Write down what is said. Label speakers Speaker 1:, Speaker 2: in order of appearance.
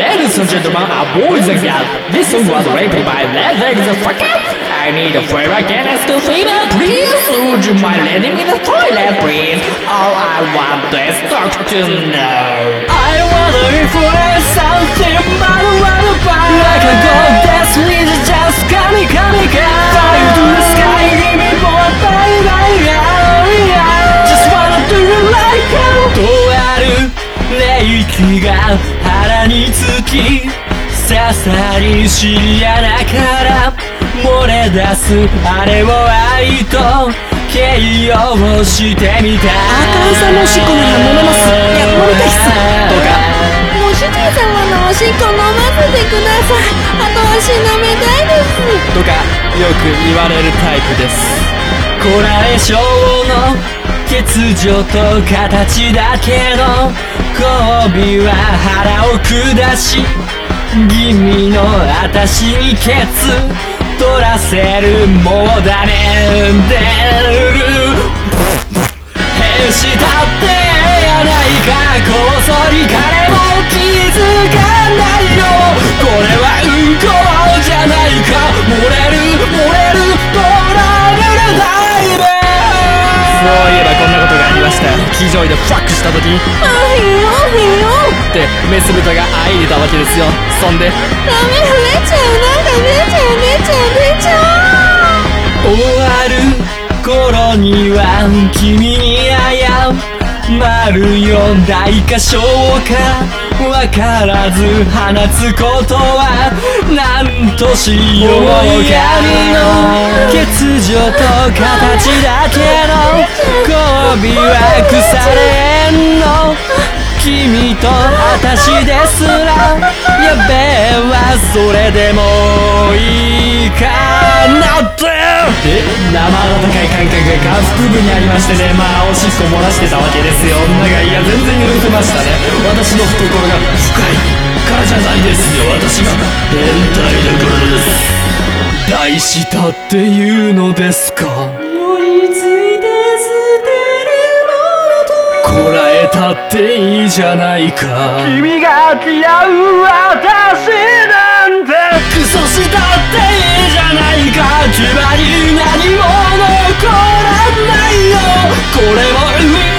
Speaker 1: Ladies and gentlemen, our boys and girls, this song was written by Red Legs the Fucker. I need a favor, can I still favor? Please, would you mind letting me in the toilet, please? All I want is talk to know.
Speaker 2: I wanna influence something but I wanna buy Like a goddess with just kami kami ka Fly to the sky, give me more bye bye bye Just wanna do it like a とある霊気が腹に つき刺さり知り穴から漏れ出すあれを愛と形容してみた。
Speaker 3: アーカンさんのおしっこなら飲めます。いや飲みたいっす
Speaker 2: とか。
Speaker 3: ご主人様のおしっこ飲ませてください。後押し飲みたいです。
Speaker 2: とかよく言われるタイプですこらえ性の欠如と形だけど交尾は腹を下し気味の私にケツ取らせるもうダメでる。した騎乗位でファックした時に
Speaker 3: あひよひよ
Speaker 2: ってメス豚があいでたわけですよ。そんで
Speaker 3: ダメ出ちゃうなんか出ちゃう出ちゃう出ちゃう
Speaker 2: 終わる頃には君に謝るよ大か小かわからず放つことは何としようか欠如と形だけの交尾は腐れんの君と私ですらやべえわそれでもいいかなって。で生温かい感覚が下腹部にありましてねまあおしっこ漏らしてたわけですよ。だがいや全然許せましたね。私の懐が深いからじゃないですよ。私が変態です。大したっていうのですか。乗りついて捨てるものとこらえたっていいじゃないか。君が嫌う私なんて。クソしたっていいじゃないか。牙に何も残らないよ。これも運